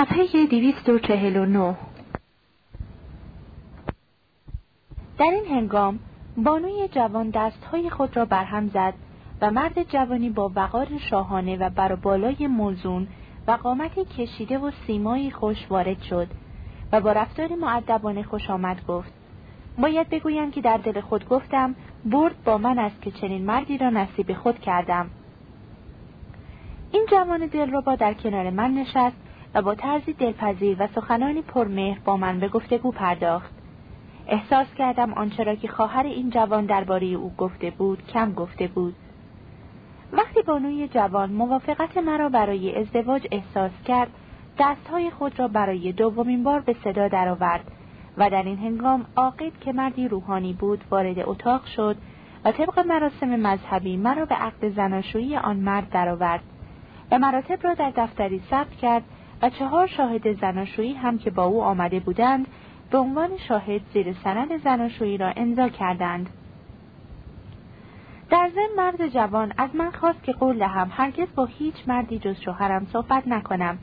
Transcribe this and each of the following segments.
صفحه 249 در این هنگام بانوی جوان دستهای خود را برهم زد و مرد جوانی با وقار شاهانه و بر بالای موزون و قامتی کشیده و سیمایی خوش وارد شد و با رفتاری معدبانه خوش آمد گفت باید بگویم که در دل خود گفتم برد با من است که چنین مردی را نصیب خود کردم. این جوان دل با در کنار من نشست و با طرزی دلپذیر و سخنانی پرمهر با من به گفتگو پرداخت. احساس کردم آنچه را که خواهر این جوان درباره او گفته بود کم گفته بود. وقتی بانوی جوان موافقت مرا برای ازدواج احساس کرد دستهای خود را برای دومین بار به صدا درآورد و در این هنگام عاقب که مردی روحانی بود وارد اتاق شد و طبق مراسم مذهبی مرا به عقد زناشویی آن مرد درآورد. و مراتب را در دفتری ثبت کرد و چهار شاهد زناشویی هم که با او آمده بودند به عنوان شاهد زیر سند زناشویی را امضا کردند. در ضمن مرد جوان از من خواست که قول دهم هرگز با هیچ مردی جز شوهرم صحبت نکنم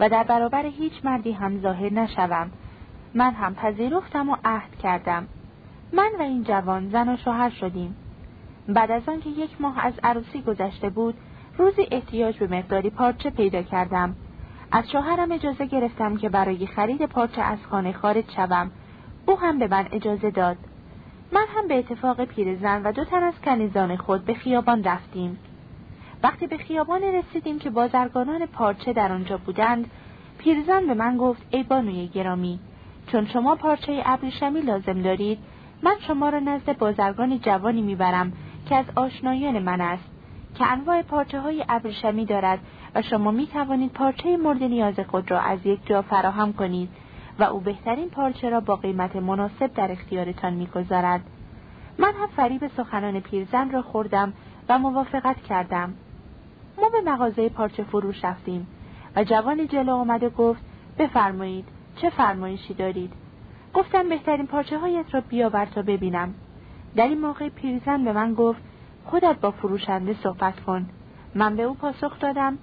و در برابر هیچ مردی هم ظاهر نشوم. من هم پذیرفتم و عهد کردم. من و این جوان زن و شوهر شدیم. بعد از آنکه یک ماه از عروسی گذشته بود روزی احتیاج به مقداری پارچه پیدا کردم. از شوهرم اجازه گرفتم که برای خرید پارچه از خانه خارج شوم. او هم به من اجازه داد. من هم به اتفاق پیرزن و دو تن از کنیزان خود به خیابان رفتیم. وقتی به خیابان رسیدیم که بازرگانان پارچه در آنجا بودند پیرزن به من گفت ای بانوی گرامی چون شما پارچه ابریشمی لازم دارید من شما را نزد بازرگان جوانی می‌برم که از آشنایان من است که انواع پارچه های ابریشمی دارد و شما می توانید پارچه مورد نیاز خود را از یک جا فراهم کنید و او بهترین پارچه را با قیمت مناسب در اختیارتان می‌گذارد من هم فریب سخنان پیرزن را خوردم و موافقت کردم. ما به مغازه پارچه فروش رفتیم و جوان جلو آمد و گفت بفرمایید چه فرمایشی دارید؟ گفتم بهترین پارچه هایت را بیاور تا ببینم. در این موقع پیرزن به من گفت خودت با فروشنده صحبت کن. من به او پاسخ دادم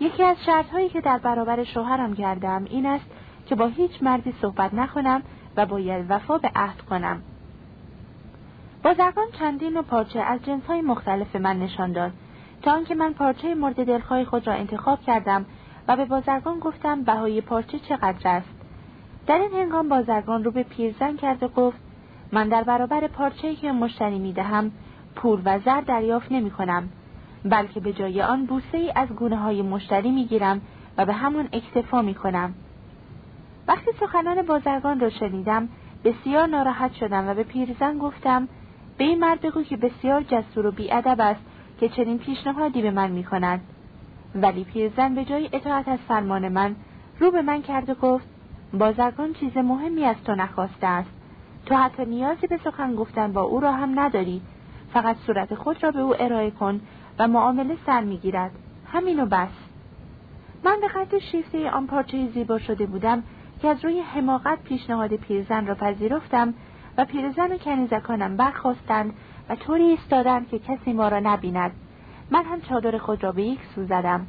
یکی از شرطهایی که در برابر شوهرم کردم این است که با هیچ مردی صحبت نکنم و باید وفا به عهد کنم. بازرگان چندین و پارچه از جنسهای مختلف من نشان داد. تا آنکه من پارچه مورد دلخواه خود را انتخاب کردم و به بازرگان گفتم بهای پارچه چقدر است. در این هنگام بازرگان رو به پیرزن کرد و گفت من در برابر پارچه‌ای که مشتری می‌دهم پول و زر دریافت نمی کنم بلکه به جای آن بوسه ای از گونه های مشتری می گیرم و به همون اکتفا می کنم. وقتی سخنان بازرگان را شنیدم بسیار ناراحت شدم و به پیرزن گفتم به این مرد بگو که بسیار جسور و بیادب است که چنین پیشنهادی به من می کند. ولی پیرزن به جای اطاعت از فرمان من رو به من کرد و گفت بازرگان چیز مهمی از تو نخواسته است تو حتی نیازی به سخن گفتن با او را هم نداری فقط صورت خود را به او ارائه کن و معامله سر می‌گیرد. همینو بس. من به خط شیفته آن پارچه زیبا شده بودم که از روی حماقت پیشنهاد پیرزن را پذیرفتم و پیرزن و کنیزکانم برخواستند و طوری ایستادند که کسی ما را نبیند. من هم چادر خود را به یک سو زدم.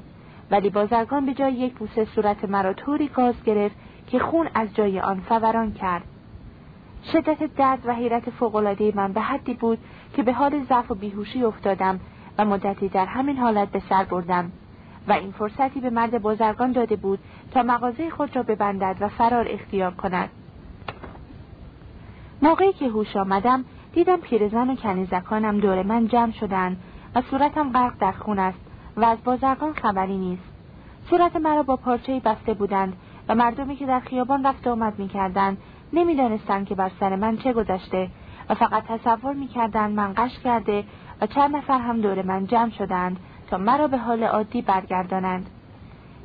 ولی بازرگان به جای یک بوسه صورت مرا طوری گاز گرفت که خون از جای آن فوران کرد. شدت درد و حیرت فوقالعاده من به حدی بود که به حال ضعف و بیهوشی افتادم و مدتی در همین حالت به سر بردم و این فرصتی به مرد بازرگان داده بود تا مغازه خود را ببندد و فرار اختیار کند. موقعی که هوش آمدم دیدم پیرزن و کنیزکانم دور من جمع شدند و صورتم غرق در خون است و از بازرگان خبری نیست. صورت مرا با پارچه بسته بودند و مردمی که در خیابان رفت آمد می‌کردند نمی‌دانستند که بر سر من چه گذشته و فقط تصور می‌کردند من قش کرده و چند نفر هم دور من جمع شدند تا مرا به حال عادی برگردانند.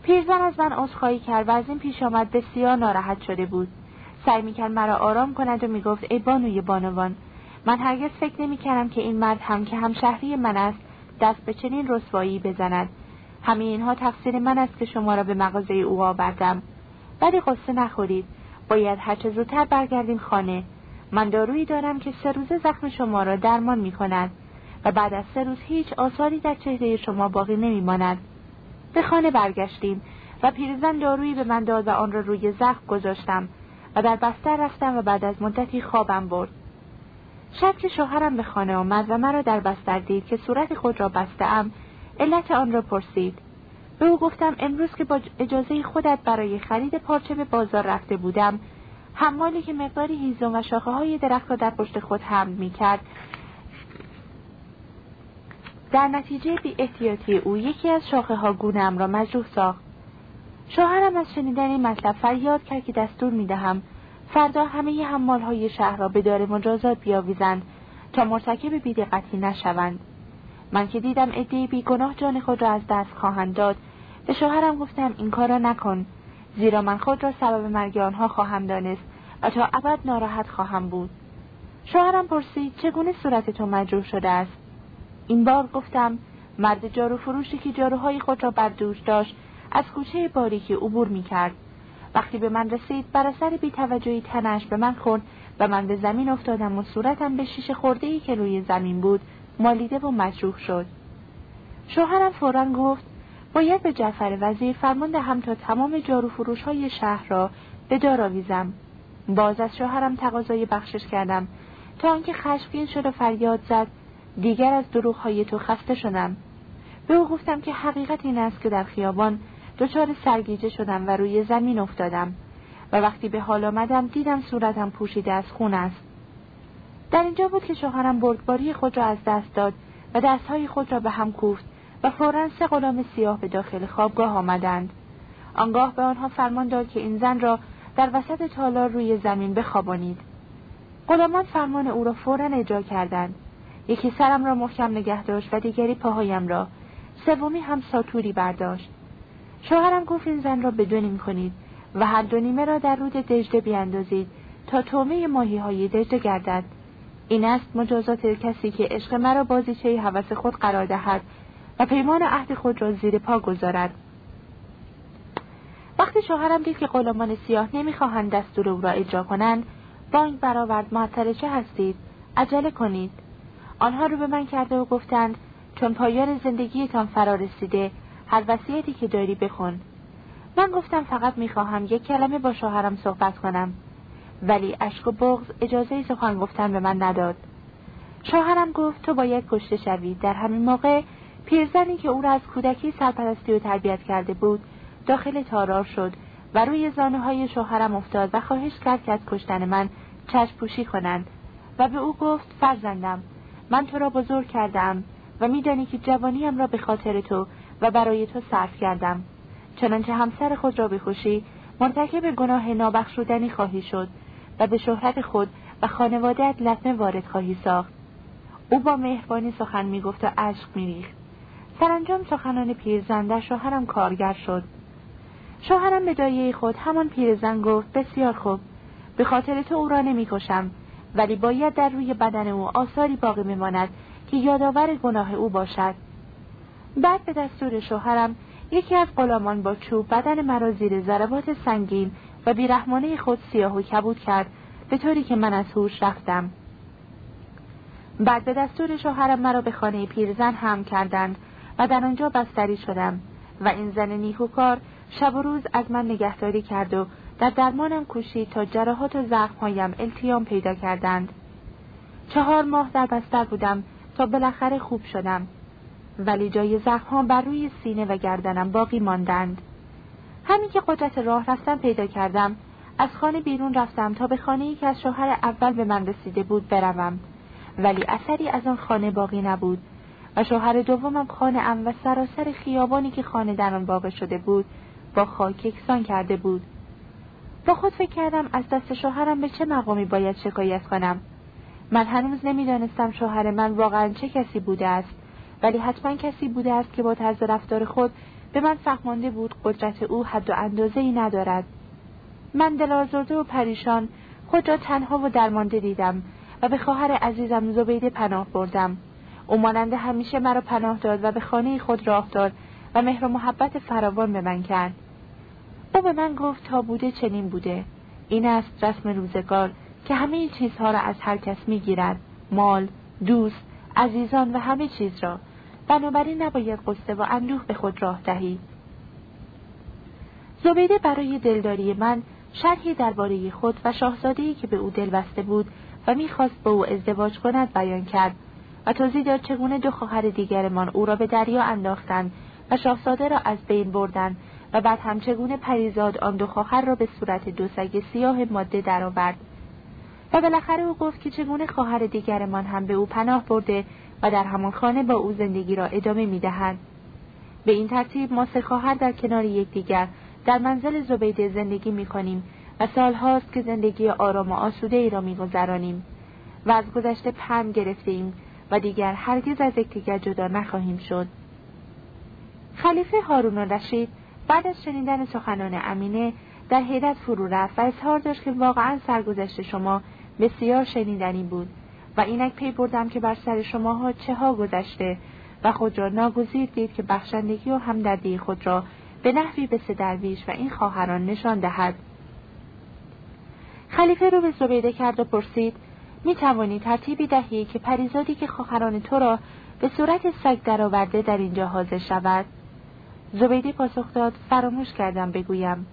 پیرزن از من عذرخواهی کرد و از این پیش آمد بسیار ناراحت شده بود. سعی می‌کرد مرا آرام کند و می‌گفت ای بانوی بانوان من هرگز فکر نمی‌کردم که این مرد هم که همشهری من است دست به چنین رسوایی بزند. همه اینها تقصیر من است که شما را به مغازه او آوردم. ولی قصه نخورید. باید هرچه زودتر برگردیم خانه. من دارویی دارم که سه روزه زخم شما را درمان می کند و بعد از سه روز هیچ آثاری در چهره شما باقی نمی ماند. به خانه برگشتیم و پیرزن دارویی به من داد و آن را روی زخم گذاشتم و در بستر رفتم و بعد از مدتی خوابم برد شب که شوهرم به خانه آمد و مرا در بستر دید که صورت خود را بستم علت آن را پرسید به او گفتم امروز که با اجازه خودت برای خرید پارچه به بازار رفته بودم حمالی که مقداری هیزم و شاخه های درخت را در پشت خود حمل می کرد در نتیجه بی احتیاطی او یکی از شاخه ها گونم را مجروح ساخت. شوهرم از شنیدن این مطلب فریاد کرد که دستور می دهم فردا همه حمال های شهر را به دار مجازات بیاویزند تا مرتکب بیدقتی نشوند. من که دیدم عدهای بیگناه جان خود را از دست خواهند داد. به شوهرم گفتم این کار را نکن زیرا من خود را سبب مرگ آنها خواهم دانست و تا ابد ناراحت خواهم بود. شوهرم پرسید چگونه صورت تو مجروح شده است؟ این بار گفتم مرد جارو فروشی که جاروهای خود را بر دوش داشت از کوچه باریکی عبور می کرد. وقتی به من رسید بر اثر بیتوجهی تنش به من خورد و من به زمین افتادم و صورتم به شیشه خورده ای که روی زمین بود مالیده و مجروح شد. شوهرم فورا گفت باید به جعفر وزیر فرمان دهم تا تمام جارو فروش های شهر را به دار آویزم باز از شوهرم تقاضای بخشش کردم. تا آنکه خشمگین شد و فریاد زد دیگر از دروغ های تو خسته شدم. به او گفتم که حقیقت این است که در خیابان دچار سرگیجه شدم و روی زمین افتادم و وقتی به حال آمدم دیدم صورتم پوشیده از خون است. در اینجا بود که شوهرم بردباری خود را از دست داد و دستهای خود را به هم کوفت و فورا سه غلام سیاه به داخل خوابگاه آمدند. آنگاه به آنها فرمان داد که این زن را در وسط تالار روی زمین بخوابانید. غلامان فرمان او را فورا اجرا کردند. یکی سرم را محکم نگه داشت و دیگری پاهایم را. سومی هم ساتوری برداشت. شوهرم گفت این زن را بدونیم کنید و هر دو نیمه را در رود دجده بیاندازید تا تومه ماهی های دجده گردد. این است مجازات کسی که عشق مرا بازیچه هوس خود قرار دهد و پیمان عهد خود را زیر پا گذارد. وقتی شوهرم دید که غلامان سیاه نمی‌خواهند دستور او را اجرا کنند بانگ برآورد معطل چه هستید عجله کنید. آنها رو به من کرده و گفتند چون پایان زندگیتان فرا رسیده هر وصیتی که داری بخون. من گفتم فقط می‌خواهم یک کلمه با شوهرم صحبت کنم. ولی اشک و بغز اجازه سخن گفتن به من نداد. شوهرم گفت تو باید کشته شوی. در همین موقع پیرزنی که او را از کودکی سرپرستی و تربیت کرده بود داخل تارار شد و روی های شوهرم افتاد و خواهش کرد که از کشتن من چشم پوشی کنند و به او گفت فرزندم من تو را بزرگ کردم و میدانی که جوانیم را به خاطر تو و برای تو صرف کردم. چنانچه همسر خود را بخوشی مرتکب گناه نابخشودنی خواهی شد و به شهرت خود و خانوادهت لطمه وارد خواهی ساخت. او با مهربانی سخن می‌گفت و عشق میریخت. سرانجام سخنان پیرزن در شوهرم کارگر شد. شوهرم به دایه خود همان پیرزن گفت بسیار خوب. به خاطر تو او را نمی‌کشم. ولی باید در روی بدن او آثاری باقی میماند که یادآور گناه او باشد. بعد به دستور شوهرم یکی از غلامان با چوب بدن مرا زیر ضربات سنگین و بیرحمانه خود سیاه و کبود کرد به طوری که من از هوش رفتم. بعد به دستور شوهرم مرا به خانه پیرزن هم کردند و در آنجا بستری شدم و این زن نیکوکار شب و روز از من نگهداری کرد و در درمانم کوشید تا جراحات و زخمهایم التیام پیدا کردند. چهار ماه در بستر بودم تا بالاخره خوب شدم. ولی جای زخمها بر روی سینه و گردنم باقی ماندند. همین که قدرت راه رفتن پیدا کردم از خانه بیرون رفتم تا به خانه که از شوهر اول به من رسیده بود بروم. ولی اثری از آن خانه باقی نبود و شوهر دومم خانه ام و سراسر خیابانی که خانه در آن واقع شده بود با خاک یکسان کرده بود. با خود فکر کردم از دست شوهرم به چه مقامی باید شکایت کنم. من هنوز نمی‌دانستم شوهر من واقعا چه کسی بوده است ولی حتما کسی بوده است که با طرز رفتار خود به من فهمانده بود قدرت او حد و اندازه ای ندارد. من دلازرده و پریشان خود را تنها و درمانده دیدم و به خواهر عزیزم زبیده پناه بردم. او مانند همیشه مرا پناه داد و به خانه خود راه داد و مهر و محبت فراوان به من کرد. او به من گفت تا بوده چنین بوده. این است رسم روزگار که همه چیزها را از هر کس می‌گیرد. مال دوست عزیزان و همه چیز را. بنابراین نباید قصه و اندوه به خود راه دهی. زبیده برای دلداری من شرحی درباره خود و شاهزاده‌ای که به او دل بسته بود و می‌خواست با او ازدواج کند بیان کرد و توضیح داد چگونه دو خواهر دیگرمان او را به دریا انداختند و شاهزاده را از بین بردند و بعد هم چگونه پریزاد آن دو خواهر را به صورت دو سگ سیاه ماده درآورد و بالاخره او گفت که چگونه خواهر دیگرمان هم به او پناه برده و در همان خانه با او زندگی را ادامه می‌دهند به این ترتیب ما سه خواهر در کنار یکدیگر در منزل زبیده زندگی می کنیم و سالهاست که زندگی آرام و آسوده ای را می گذرانیم و از گذشته پند گرفته ایم و دیگر هرگز از یکدیگر جدا نخواهیم شد. خلیفه هارون رشید بعد از شنیدن سخنان امینه در حیرت فرو رفت و اظهار داشت که واقعا سرگذشت شما بسیار شنیدنی بود و اینک پی بردم که بر سر شماها چه ها گذشته و خود را ناگزیر دید که بخشندگی و همدردی خود را به نحوی به درویش و این خواهران نشان دهد. خلیفه رو به زبیده کرد و پرسید می توانی ترتیبی دهی که پریزادی که خواهران تو را به صورت سگ درآورده در اینجا حاضر شود؟ زبیده پاسخ داد فراموش کردم بگویم.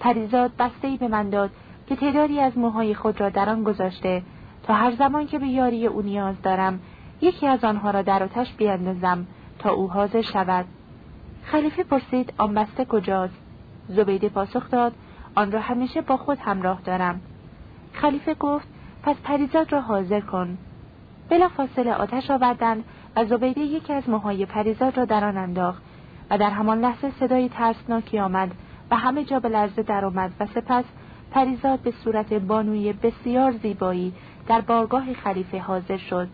پریزاد بسته ای به من داد که تعدادی از موهای خود را در آن گذاشته. تا هر زمان که به یاری او نیاز دارم یکی از آنها را در آتش بیاندازم تا او حاضر شود. خلیفه پرسید آن بسته کجاست؟ زبیده پاسخ داد آن را همیشه با خود همراه دارم. خلیفه گفت پس پریزاد را حاضر کن. بلا فاصله آتش آوردند و زبیده یکی از موهای پریزاد را در آن انداخت. و در همان لحظه صدای ترسناکی آمد و همه جا به لرزه درآمد و سپس پریزاد به صورت بانوی بسیار زیبایی در بارگاه خلیفه حاضر شد.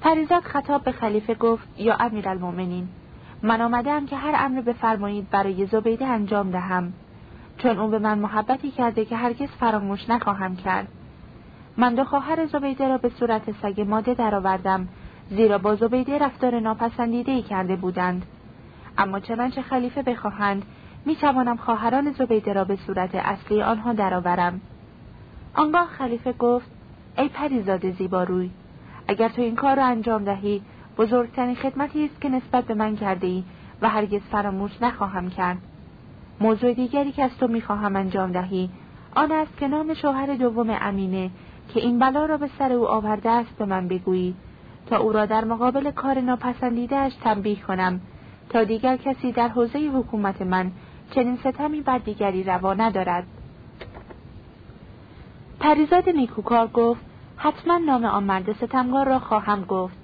پریزاد خطاب به خلیفه گفت یا امیرالمؤمنین من آمدم که هر امر بفرمایید برای زبیده انجام دهم چون او به من محبتی کرده که هرگز فراموش نخواهم کرد. من دو خواهر زبیده را به صورت سگ ماده درآوردم زیرا با زبیده رفتار ناپسندیده ای کرده بودند. اما چنانچه خلیفه بخواهند می توانم خواهران زبیده را به صورت اصلی آنها درآورم. آنگاه خلیفه گفت ای پریزاد زیباروی اگر تو این کار را انجام دهی بزرگترین خدمتی است که نسبت به من کرده ای و هرگز فراموش نخواهم کرد. موضوع دیگری که از تو می‌خواهم انجام دهی آن است که نام شوهر دوم امینه که این بلا را به سر او آورده است به من بگویی. تا او را در مقابل کار ناپسندیدهاش تنبیه کنم. تا دیگر کسی در حوزه حکومت من چنین ستمی بر دیگری روا ندارد. پریزاد نیکوکار گفت حتما نام آن مرد ستمگار را خواهم گفت.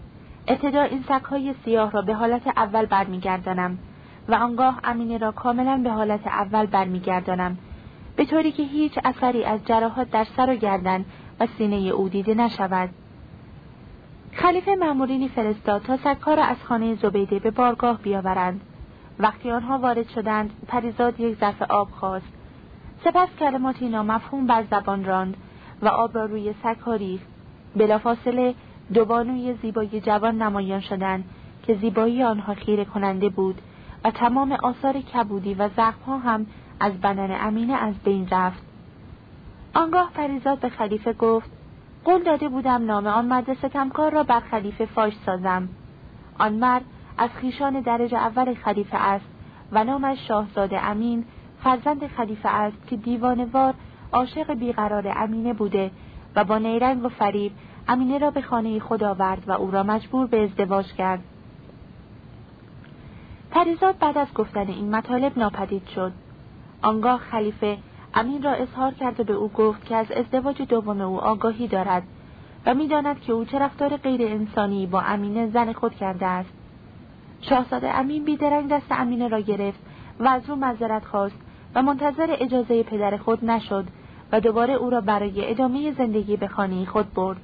ابتدا این سکهای سیاه را به حالت اول برمیگردانم و آنگاه امینه را کاملا به حالت اول برمیگردانم به طوری که هیچ اثری از جراحات در سر و گردن و سینه او دیده نشود. خلیفه مأمورینی فرستاد تا سکها را از خانه زبیده به بارگاه بیاورند. وقتی آنها وارد شدند پریزاد یک ظرف آب خواست. سپس کلماتی نامفهوم بر زبان راند و آب را روی سکها ریخت. بلافاصله دو بانوی زیبایی جوان نمایان شدند که زیبایی آنها خیره کننده بود و تمام آثار کبودی و زخمها هم از بدن امینه از بین رفت. آنگاه پریزاد به خلیفه گفت قول داده بودم نام آن مرد ستمکار را بر خلیفه فاش سازم. آن مرد از خیشان درجه اول خلیفه است و نامش شاهزاده امین فرزند خلیفه است که دیوانوار عاشق بیقرار امینه بوده و با نیرنگ و فریب امینه را به خانه خود آورد و او را مجبور به ازدواج کرد. پریزاد بعد از گفتن این مطالب ناپدید شد. آنگاه خلیفه امین را اظهار کرد و به او گفت که از ازدواج دوم او آگاهی دارد و می‌داند که او چه رفتار غیر انسانی با امینه زن خود کرده است. شاهزاده امین بیدرنگ دست امینه را گرفت و از او معذرت خواست و منتظر اجازه پدر خود نشد و دوباره او را برای ادامه زندگی به خانه خود برد.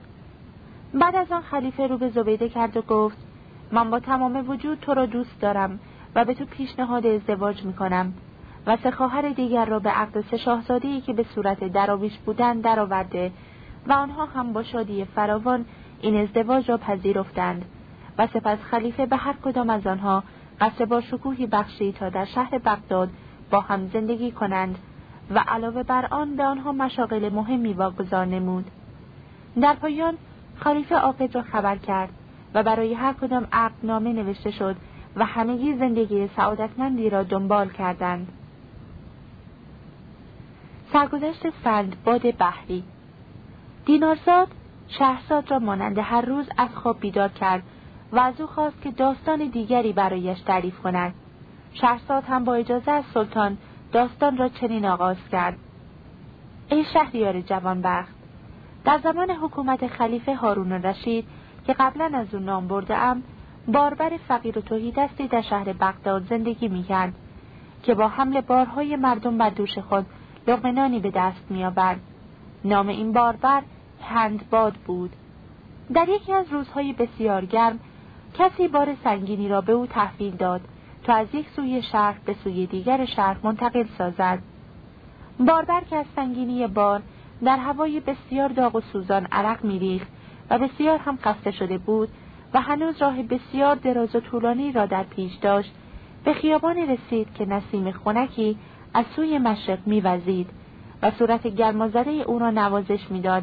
بعد از آن خلیفه رو به زبیده کرد و گفت من با تمام وجود تو را دوست دارم و به تو پیشنهاد ازدواج می کنم و سه خواهر دیگر را به عقد سه که به صورت دراویش بودند درآورده و آنها هم با شادی فراوان این ازدواج را پذیرفتند و سپس خلیفه به هر کدام از آنها قصر با شکوهی بخشی تا در شهر بغداد با هم زندگی کنند و علاوه بر آن به آنها مشاغل مهمی واگذار نمود. در پایان خلیفه عاقد را خبر کرد و برای هر کدام عقد نامه نوشته شد و همگی زندگی سعادتمندی را دنبال کردند. سرگذشت سندباد بحری. دینارزاد شهرزاد را مانند هر روز از خواب بیدار کرد و از او خواست که داستان دیگری برایش تعریف کند. شهرزاد هم با اجازه از سلطان داستان را چنین آغاز کرد. ای شهریار جوانبخت در زمان حکومت خلیفه هارون رشید که قبلا از او نام برده ام باربر فقیر و توهی دستی در شهر بغداد زندگی می‌کرد که با حمل بارهای مردم بر دوش خود لغمنانی به دست میآورد. نام این باربر هندباد بود. در یکی از روزهای بسیار گرم کسی بار سنگینی را به او تحویل داد تا از یک سوی شهر به سوی دیگر شهر منتقل سازد. باربر که از سنگینی بار در هوای بسیار داغ و سوزان عرق میریخت و بسیار هم خسته شده بود و هنوز راه بسیار دراز و طولانی را در پیش داشت به خیابانی رسید که نسیم خونکی از سوی مشرق میوزید و صورت گرمازده او را نوازش می‌داد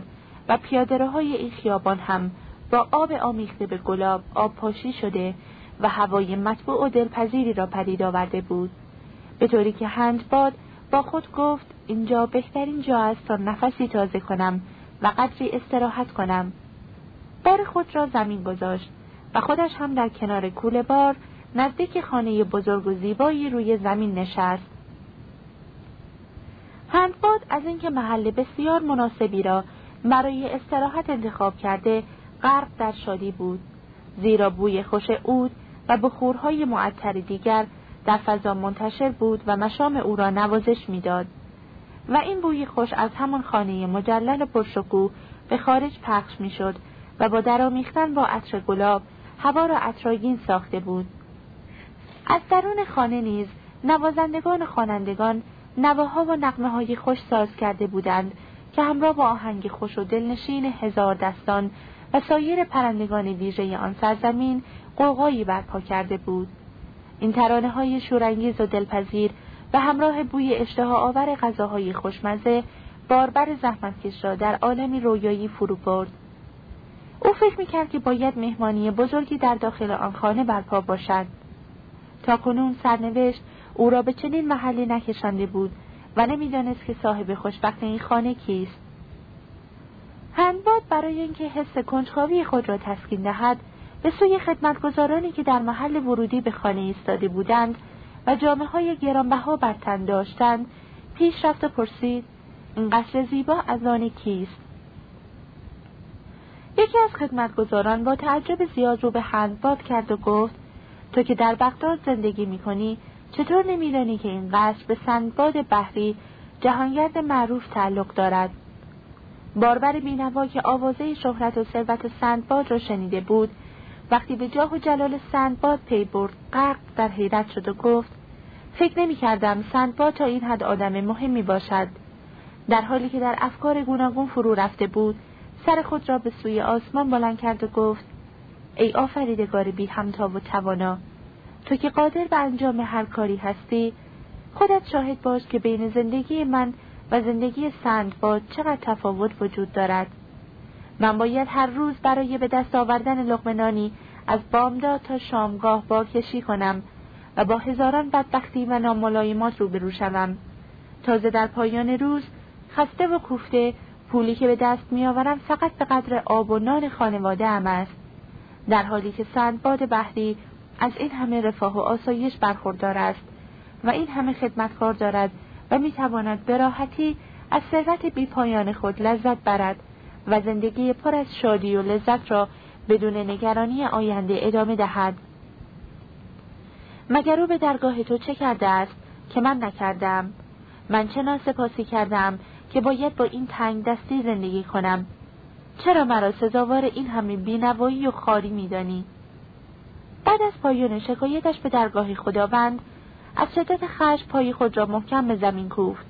و پیادهروهای این خیابان هم با آب آمیخته به گلاب آب پاشی شده و هوای مطبوع و دلپذیری را پدید آورده بود. به طوری که هندباد با خود گفت اینجا بهترین جا است تا نفسی تازه کنم و قدری استراحت کنم. بار خود را زمین گذاشت و خودش هم در کنار کوله بار نزدیک خانه بزرگ و زیبایی روی زمین نشست. هندباد از اینکه محل بسیار مناسبی را برای استراحت انتخاب کرده غرق در شادی بود. زیرا بوی خوش عود و بخورهای معطر دیگر در فضا منتشر بود و مشام او را نوازش می‌داد. و این بوی خوش از همان خانه مجلل پرشکوه به خارج پخش می‌شد و با درامیختن با عطر گلاب هوا را عطرآگین ساخته بود. از درون خانه نیز نوازندگان خوانندگان نواها و نقمه های خوش ساز کرده بودند که همراه با آهنگ خوش و دلنشین هزار دستان و سایر پرندگان ویژه آن سرزمین قوقایی برپا کرده بود. این ترانه های شورانگیز و دلپذیر و همراه بوی اشتها آور غذاهای خوشمزه باربر زحمتکش را در عالمی رویایی فرو برد. او فکر می‌کرد که باید مهمانی بزرگی در داخل آن خانه برپا باشد. تا کنون سرنوشت او را به چنین محلی نکشانده بود و نمی‌دانست که صاحب خوشبخت این خانه کیست. هندباد برای اینکه حس کنجکاوی خود را تسکین دهد به سوی خدمتگزارانی که در محل ورودی به خانه ایستاده بودند و جامعه های گرانبها بر تن داشتند پیش رفت و پرسید این قصر زیبا از آن کیست؟ یکی از خدمتگزاران با تعجب زیاد رو به هندباد کرد و گفت تو که در بغداد زندگی می‌کنی چطور نمیدانی که این قصر به سندباد بحری جهانگرد معروف تعلق دارد؟ باربر بینوا که آوازه شهرت و ثروت سندباد را شنیده بود وقتی به جاه و جلال سندباد پی برد غرق در حیرت شد و گفت فکر نمی کردم سندباد تا این حد آدم مهمی باشد. در حالی که در افکار گوناگون فرو رفته بود سر خود را به سوی آسمان بلند کرد و گفت ای آفریدگار بی همتا و توانا تو که قادر به انجام هر کاری هستی خودت شاهد باش که بین زندگی من و زندگی سندباد چقدر تفاوت وجود دارد. من باید هر روز برای به دست آوردن لقمنانی از بامداد تا شامگاه کشی کنم و با هزاران بدبختی و ناملایمات روبرو شوم. تازه در پایان روز خسته و کوفته پولی که به دست میآورم فقط به قدر آب و نان خانواده ام است. در حالی که سندباد بحری از این همه رفاه و آسایش برخوردار است و این همه خدمتکار دارد و می‌تواند به راحتی از ثروت بی پایان خود لذت برد و زندگی پر از شادی و لذت را بدون نگرانی آینده ادامه دهد. مگر او به درگاه تو چه کرده است که من نکردم؟ من چه ناسپاسی کردم که باید با این تنگ دستی زندگی کنم؟ چرا مرا سزاوار این همه بینوایی و خاری میدانی؟ بعد از پایان شکایتش به درگاه خداوند از شدت خشم پای خود را محکم به زمین کوفت.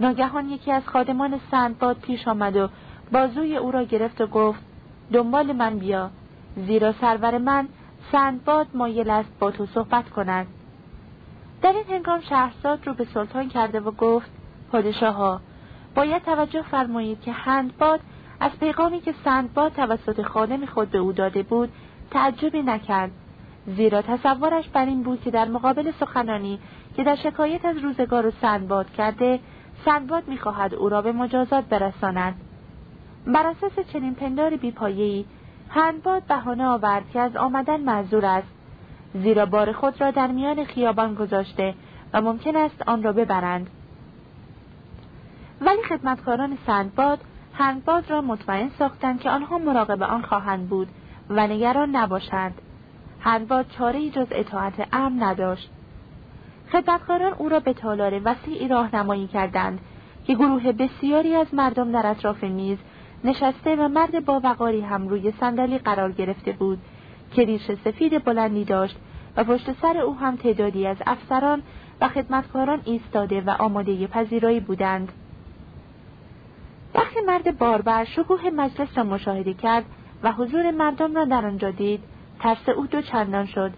ناگهان یکی از خادمان سندباد پیش آمد و بازوی او را گرفت و گفت دنبال من بیا زیرا سرور من سندباد مایل است با تو صحبت کند. در این هنگام شهرزاد رو به سلطان کرده و گفت پادشاه باید توجه فرمایید که هندباد از پیغامی که سندباد توسط خادم خود به او داده بود تعجبی نکرد. زیرا تصورش بر این بود که در مقابل سخنانی که در شکایت از روزگار و سندباد کرده سندباد می‌خواهد او را به مجازات برساند. بر اساس چنین پندار بیپایهای هندباد بهانه آورد که از آمدن معذور است. زیرا بار خود را در میان خیابان گذاشته و ممکن است آن را ببرند. ولی خدمتکاران سندباد هندباد را مطمئن ساختند که آنها مراقب آن خواهند بود. و نگران نباشند. هندباد چاره جز اطاعت امر نداشت. خدمتکاران او را به تالار وسیعی راهنمایی کردند که گروه بسیاری از مردم در اطراف میز نشسته و مرد با وقاری هم روی صندلی قرار گرفته بود که ریش سفید بلندی داشت و پشت سر او هم تعدادی از افسران و خدمتکاران ایستاده و آماده پذیرایی بودند. وقتی مرد باربر شکوه مجلس را مشاهده کرد و حضور مردم را در آنجا دید. ترس او دو چندان شد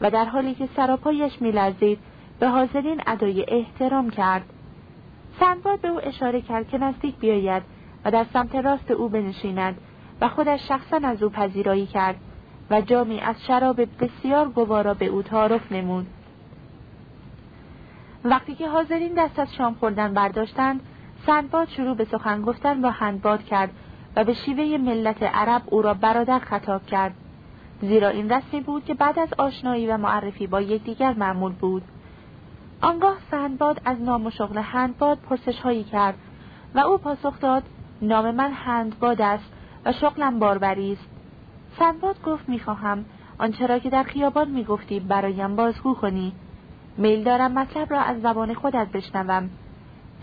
و در حالی که سراپایش میلرزید به حاضرین ادای احترام کرد. سندباد به او اشاره کرد که نزدیک بیاید و در سمت راست او بنشیند و خودش شخصا از او پذیرایی کرد و جامی از شراب بسیار گوارا به او تعارف نمود. وقتی که حاضرین دست از شام خوردن برداشتند سندباد شروع به سخن گفتن با هندباد کرد و به شیوه ملت عرب او را برادر خطاب کرد. زیرا این رسمی بود که بعد از آشنایی و معرفی با یکدیگر معمول بود. آنگاه سندباد از نام و شغل هندباد پرسش هایی کرد و او پاسخ داد نام من هندباد است و شغلم باربری است. سندباد گفت می‌خواهم آنچه را که در خیابان می‌گفتی برایم بازگو کنی. میل دارم مطلب را از زبان خودت بشنوم.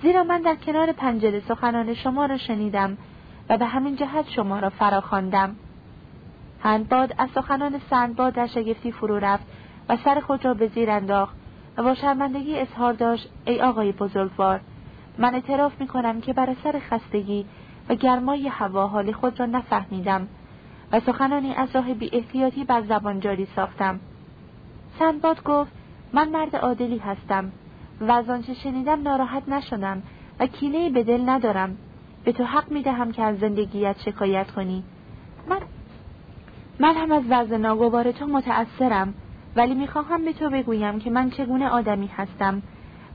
زیرا من در کنار پنجره سخنان شما را شنیدم و به همین جهت شما را فراخواندم. هندباد از سخنان سندباد در شگفتی فرو رفت و سر خود را به زیر انداخت و با شرمندگی اظهار داشت ای آقای بزرگوار من اعتراف می کنم که بر سر خستگی و گرمای هوا حال خود را نفهمیدم و سخنانی از راه بی احتیاطی بر زبان جاری ساختم. سندباد گفت من مرد عادلی هستم و از آنچه شنیدم ناراحت نشدم و کینه به دل ندارم. به تو حق می دهم که از زندگیت شکایت کنی. من من هم از وضع ناگوار تو متأثرم ولی می‌خواهم به تو بگویم که من چگونه آدمی هستم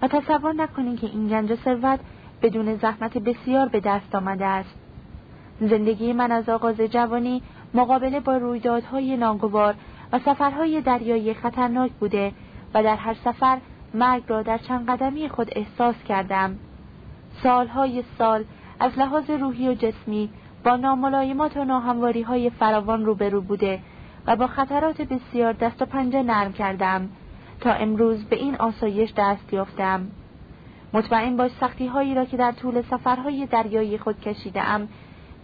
و تصور نکنی که این گنج ثروت بدون زحمت بسیار به دست آمده است. زندگی من از آغاز جوانی مقابله با رویدادهای ناگوار و سفرهای دریایی خطرناک بوده و در هر سفر مرگ را در چند قدمی خود احساس کردم. سالهای سال از لحاظ روحی و جسمی با ناملایمات و ناهمواری های فراوان روبرو بوده و با خطرات بسیار دست و پنجه نرم کردم. تا امروز به این آسایش دست یافتم. مطمئن باش سختی هایی را که در طول سفرهای دریایی خود کشیدم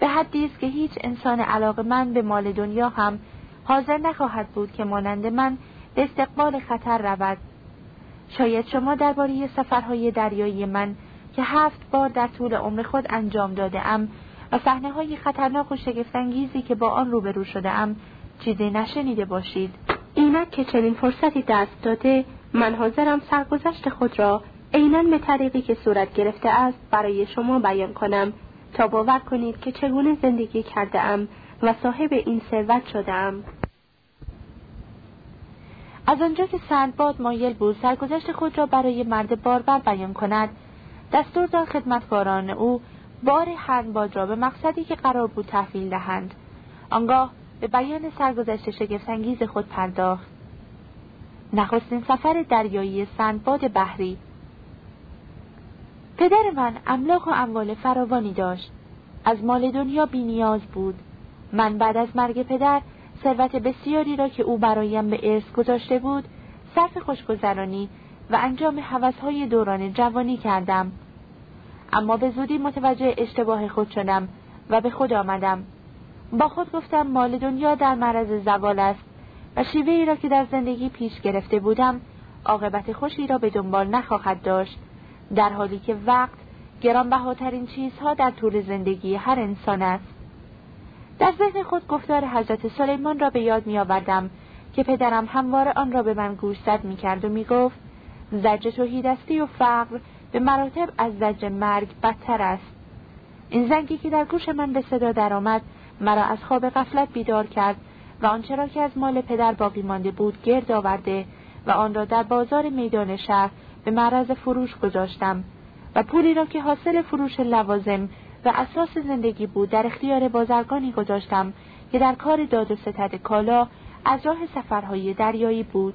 به حدی است که هیچ انسان علاقه من به مال دنیا هم حاضر نخواهد بود که مانند من به استقبال خطر رود. شاید شما درباره سفرهای دریایی من که هفت بار در طول عمر خود انجام داده ام و صحنه های خطرناک و شگفتانگیزی که با آن روبرو شده ام چیزی نشنیده باشید. اینک که چنین فرصتی دست داده من حاضرم سرگذشت خود را عینا به طریقی که صورت گرفته است برای شما بیان کنم. تا باور کنید که چگونه زندگی کرده ام و صاحب این ثروت شده ام از آنجا که سندباد مایل بود سرگذشت خود را برای مرد باربر بیان کند دستور داد خدمتکاران او بار هندباد را به مقصدی که قرار بود تحویل دهند. آنگاه به بیان سرگذشت شگفتانگیز خود پرداخت. نخستین سفر دریایی سندباد بحری. پدر من املاک و اموال فراوانی داشت. از مال دنیا بینیاز بود. من بعد از مرگ پدر ثروت بسیاری را که او برایم به ارث گذاشته بود صرف خوشگذرانی و انجام حوثهای دوران جوانی کردم. اما به زودی متوجه اشتباه خود شدم و به خود آمدم. با خود گفتم مال دنیا در معرض زوال است و شیوه ای را که در زندگی پیش گرفته بودم عاقبت خوشی را به دنبال نخواهد داشت در حالی که وقت گرانبهاترین چیزها در طول زندگی هر انسان است. در ذهن خود گفتار حضرت سلیمان را به یاد می آوردم که پدرم همواره آن را به من گوشزد می کرد و می گفت زجر توهیدستی و فقر به مراتب از زجر مرگ بدتر است. این زنگی که در گوش من به صدا درآمد مرا از خواب غفلت بیدار کرد و آنچه را که از مال پدر باقی مانده بود گرد آورده و آن را در بازار میدان شهر به معرض فروش گذاشتم و پولی را که حاصل فروش لوازم و اساس زندگی بود در اختیار بازرگانی گذاشتم که در کار داد و ستد کالا از راه سفرهای دریایی بود.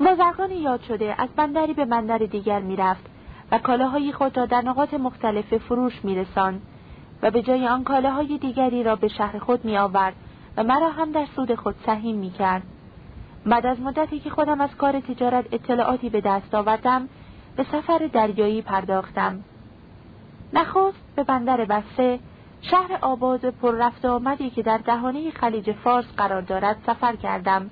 بازرگانی یاد شده از بندری به بندر دیگر می‌رفت و کالاهای خود را در نقاط مختلف فروش میرساند و به جای آن کالاهای دیگری را به شهر خود می آورد و مرا هم در سود خود سهیم می کرد. بعد از مدتی که خودم از کار تجارت اطلاعاتی به دست آوردم به سفر دریایی پرداختم. نخست به بندر بسته شهر آباد پر رفت آمدی که در دهانه خلیج فارس قرار دارد سفر کردم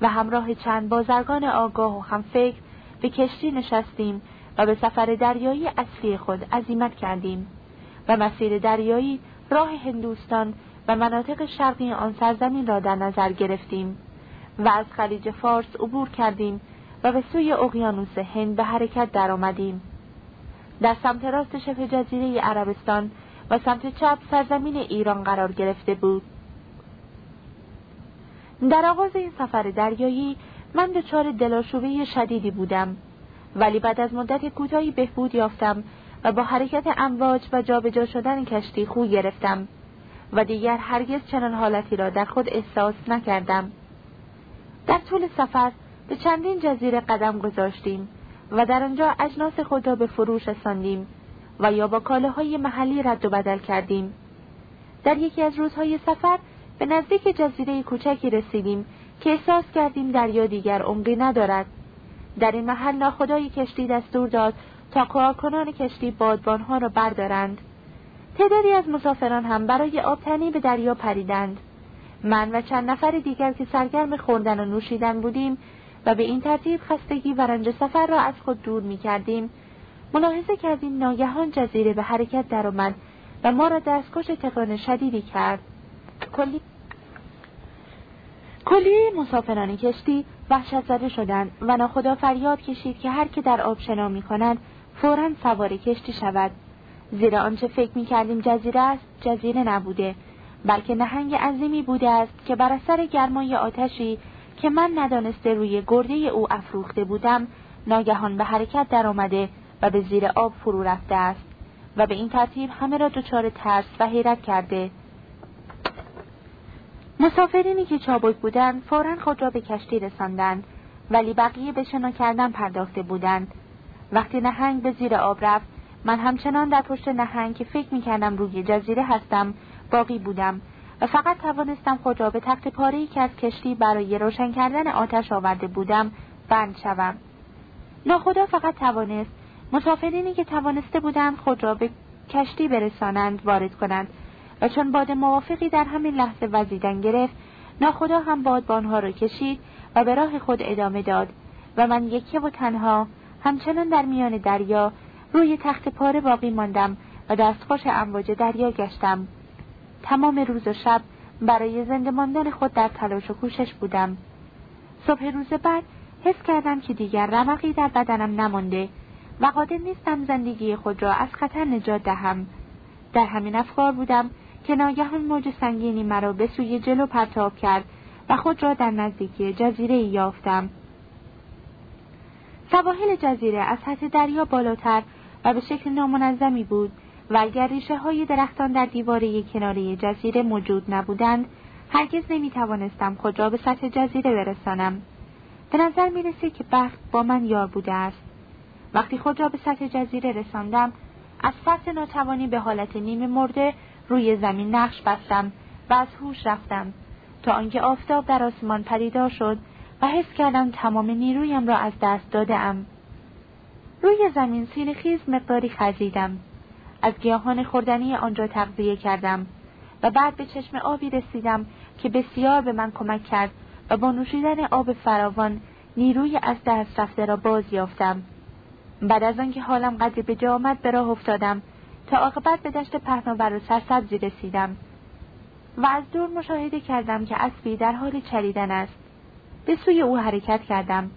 و همراه چند بازرگان آگاه و همفکر به کشتی نشستیم و به سفر دریایی اصلی خود عزیمت کردیم و مسیر دریایی راه هندوستان و مناطق شرقی آن سرزمین را در نظر گرفتیم و از خلیج فارس عبور کردیم و به سوی اقیانوس هند به حرکت درآمدیم در سمت راست شبه جزیره عربستان و سمت چپ سرزمین ایران قرار گرفته بود. در آغاز این سفر دریایی من دچار دلاشوبه شدیدی بودم. ولی بعد از مدت کوتاهی بهبود یافتم و با حرکت امواج و جابجا شدن کشتی خو گرفتم و دیگر هرگز چنان حالتی را در خود احساس نکردم. در طول سفر به چندین جزیره قدم گذاشتیم و در آنجا اجناس خود را به فروش رساندیم و یا با کالاهای محلی رد و بدل کردیم. در یکی از روزهای سفر به نزدیک جزیره کوچکی رسیدیم که احساس کردیم دریا دیگر عمقی ندارد. در این محل ناخدای کشتی دستور داد تا کارکنان کشتی بادبانها را بردارند. تعدادی از مسافران هم برای آبتنی به دریا پریدند. من و چند نفر دیگر که سرگرم خوردن و نوشیدن بودیم و به این ترتیب خستگی و رنج سفر را از خود دور می کردیم ملاحظه کردیم ناگهان جزیره به حرکت درآمد و ما را دستکش تکان شدیدی کرد. کلی. کلی مسافران کشتی وحشت زده شدند و ناخدا فریاد کشید که هر که در آب شنا می کند فورا سوار کشتی شود. زیرا آنچه فکر می کردیم جزیره است جزیره نبوده بلکه نهنگ عظیمی بوده است که بر اثر گرمای آتشی که من ندانسته روی گرده او افروخته بودم ناگهان به حرکت درآمده و به زیر آب فرو رفته است و به این ترتیب همه را دچار ترس و حیرت کرده. مسافرینی که چابک بودند فورا خود را به کشتی رساندند ولی بقیه به شنا کردن پرداخته بودند. وقتی نهنگ به زیر آب رفت من همچنان در پشت نهنگ که فکر می‌کردم روی جزیره هستم باقی بودم و فقط توانستم خود را به تخت پارهی که از کشتی برای روشن کردن آتش آورده بودم بند شوم. ناخدا فقط توانست مسافرینی که توانسته بودند خود را به کشتی برسانند وارد کنند. و چون باد موافقی در همین لحظه وزیدن گرفت ناخدا هم بادبانها را کشید و به راه خود ادامه داد و من یکی و تنها همچنان در میان دریا روی تخت پاره باقی ماندم و دستخوش امواج دریا گشتم. تمام روز و شب برای زنده ماندن خود در تلاش و کوشش بودم. صبح روز بعد حس کردم که دیگر رمقی در بدنم نمانده و قادر نیستم زندگی خود را از خطر نجات دهم. در همین افکار بودم که ناگهان موج سنگینی مرا به سوی جلو پرتاب کرد و خود را در نزدیکی جزیره یافتم. سواحل جزیره از سطح دریا بالاتر و به شکل نامنظمی بود و اگر ریشه های درختان در دیواره کناری جزیره موجود نبودند هرگز نمی توانستم خود را به سطح جزیره برسانم. به نظر می رسید که بخت با من یار بوده است. وقتی خود را به سطح جزیره رساندم از فرط ناتوانی به حالت نیمه مرده روی زمین نقش بستم و از هوش رفتم تا آنکه آفتاب در آسمان پدیدار شد و حس کردم تمام نیرویم را از دست دادم. روی زمین سیر خیز مقداری خزیدم. از گیاهان خوردنی آنجا تغذیه کردم و بعد به چشم آبی رسیدم که بسیار به من کمک کرد و با نوشیدن آب فراوان نیروی از دست رفته را باز یافتم. بعد از آنکه حالم قدری به جا آمد به راه افتادم تا عاقبت به دشت پهناور و سرسبزی رسیدم و از دور مشاهده کردم که اسبی در حال چریدن است. به سوی او حرکت کردم.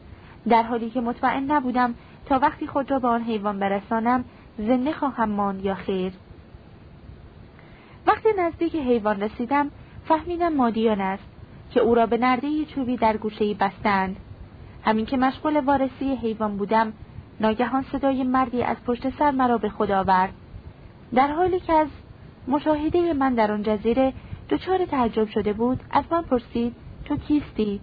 در حالی که مطمئن نبودم تا وقتی خود را به آن حیوان برسانم زنده خواهم ماند یا خیر. وقتی نزدیک حیوان رسیدم فهمیدم مادیان است که او را به نرده چوبی در گوشه بستند. همین که مشغول وارسی حیوان بودم ناگهان صدای مردی از پشت سر مرا به خود آورد. در حالی که از مشاهده من در آن جزیره دچار تعجب شده بود از من پرسید تو کیستی؟